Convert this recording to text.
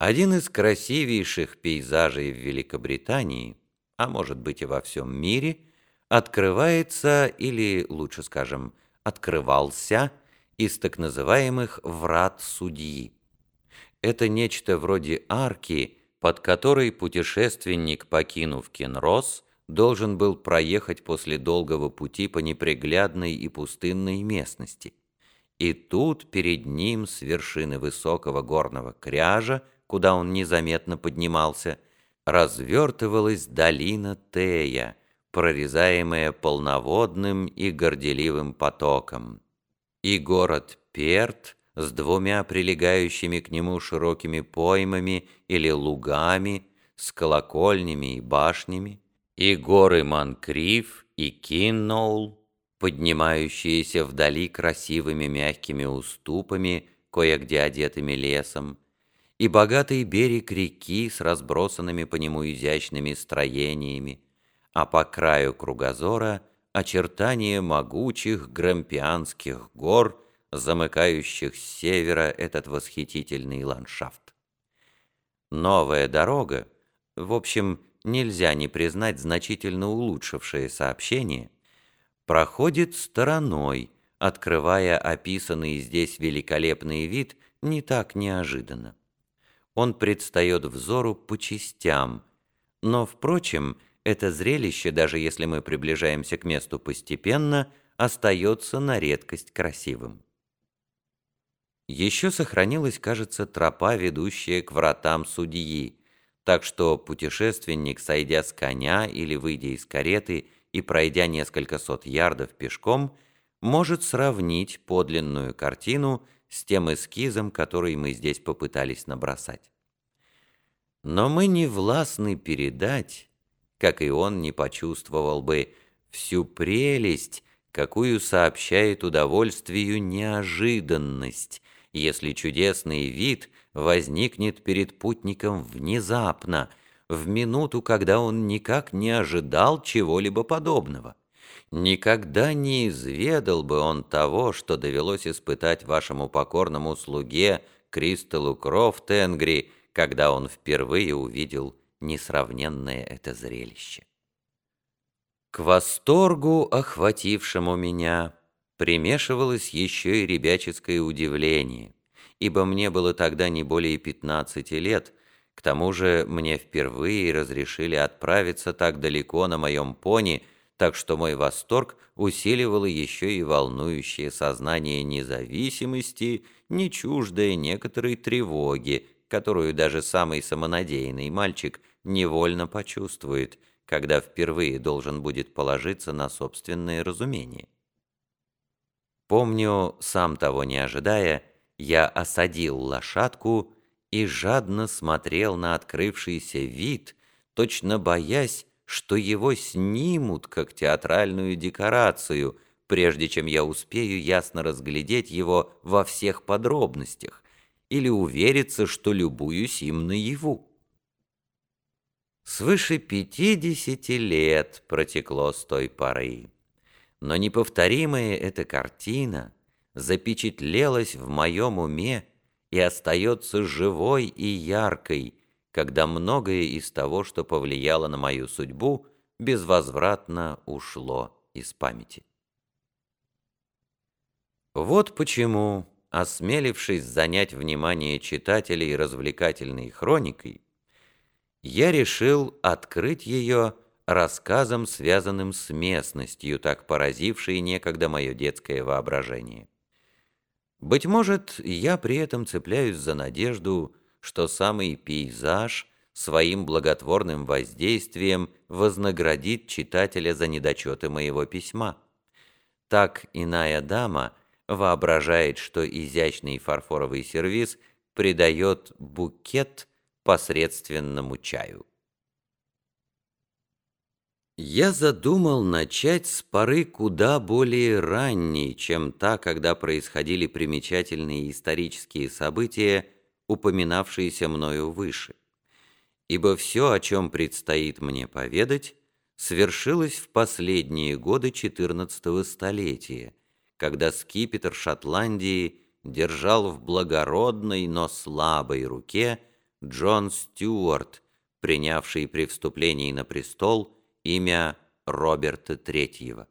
Один из красивейших пейзажей в Великобритании, а может быть и во всем мире, открывается, или лучше скажем, открывался из так называемых «врат судьи». Это нечто вроде арки, под которой путешественник, покинув Кенрос, должен был проехать после долгого пути по неприглядной и пустынной местности. И тут перед ним с вершины высокого горного кряжа куда он незаметно поднимался, развертывалась долина Тея, прорезаемая полноводным и горделивым потоком. И город Перт с двумя прилегающими к нему широкими поймами или лугами, с колокольнями и башнями, и горы Манкрив и Кинноул, поднимающиеся вдали красивыми мягкими уступами, кое-где одетыми лесом, и богатый берег реки с разбросанными по нему изящными строениями, а по краю кругозора очертания могучих грампианских гор, замыкающих с севера этот восхитительный ландшафт. Новая дорога, в общем, нельзя не признать значительно улучшившее сообщение, проходит стороной, открывая описанный здесь великолепный вид не так неожиданно он предстает взору по частям. Но, впрочем, это зрелище, даже если мы приближаемся к месту постепенно, остается на редкость красивым. Еще сохранилась, кажется, тропа, ведущая к вратам судьи, так что путешественник, сойдя с коня или выйдя из кареты и пройдя несколько сот ярдов пешком, может сравнить подлинную картину с тем эскизом, который мы здесь попытались набросать. Но мы не властны передать, как и он не почувствовал бы, всю прелесть, какую сообщает удовольствию неожиданность, если чудесный вид возникнет перед путником внезапно, в минуту, когда он никак не ожидал чего-либо подобного. Никогда не изведал бы он того, что довелось испытать вашему покорному слуге Кристаллу Крофт Энгри, когда он впервые увидел несравненное это зрелище. К восторгу, охватившему меня, примешивалось еще и ребяческое удивление, ибо мне было тогда не более пятнадцати лет, к тому же мне впервые разрешили отправиться так далеко на моем пони, так что мой восторг усиливало еще и волнующее сознание независимости, не чуждое некоторой тревоги, которую даже самый самонадеянный мальчик невольно почувствует, когда впервые должен будет положиться на собственное разумение. Помню, сам того не ожидая, я осадил лошадку и жадно смотрел на открывшийся вид, точно боясь, что его снимут как театральную декорацию, прежде чем я успею ясно разглядеть его во всех подробностях или увериться, что любуюсь им наяву. Свыше пятидесяти лет протекло с той поры, но неповторимая эта картина запечатлелась в моем уме и остается живой и яркой, когда многое из того, что повлияло на мою судьбу, безвозвратно ушло из памяти. Вот почему, осмелившись занять внимание читателей развлекательной хроникой, я решил открыть ее рассказом, связанным с местностью, так поразившей некогда мое детское воображение. Быть может, я при этом цепляюсь за надежду, что самый пейзаж своим благотворным воздействием вознаградит читателя за недочеты моего письма. Так иная дама воображает, что изящный фарфоровый сервиз придает букет посредственному чаю. Я задумал начать с поры куда более ранней, чем та, когда происходили примечательные исторические события, упоминавшиеся мною выше. Ибо все, о чем предстоит мне поведать, свершилось в последние годы четырнадцатого столетия, когда скипетр Шотландии держал в благородной, но слабой руке Джон Стюарт, принявший при вступлении на престол имя Роберта Третьего.